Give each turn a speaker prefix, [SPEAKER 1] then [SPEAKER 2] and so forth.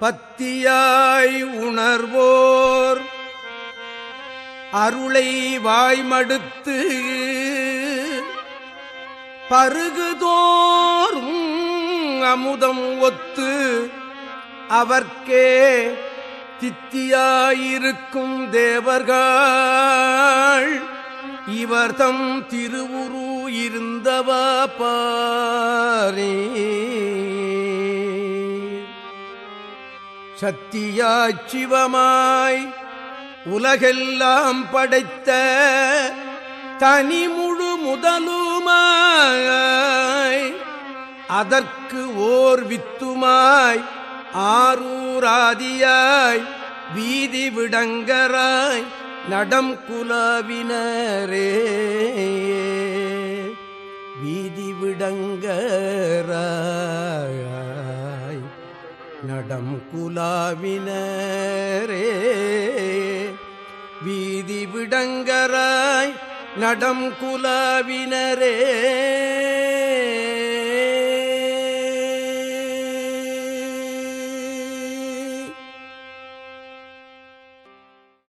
[SPEAKER 1] பத்தியாய் உணர்வோர் அருளை வாய்மடுத்து பருகுதோறும் அமுதம் ஒத்து அவர்க்கே தித்தியாயிருக்கும் தேவர்கள். இவர்தம் திருவுரு இருந்தவா பார். சத்தியாச் சிவமாய் உலகெல்லாம் படைத்த தனி முழு முதலுமாய் அதற்கு ஓர் வித்துமாய் ஆரூராதியாய் வீதி விடங்கராய் நடம் குலாவினரே. வீதி விடங்கராய். நடம் குலாவினரே வீதி விடங்கராய் நடம் குலாவினரே.